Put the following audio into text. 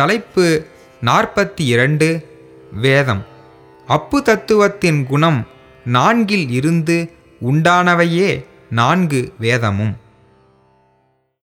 தலைப்பு நாற்பத்தி இரண்டு வேதம். அப்பு தத்துவத்தின் குணம் நான்கில் இருந்து உண்டானவையே நான்கு வேதமும்.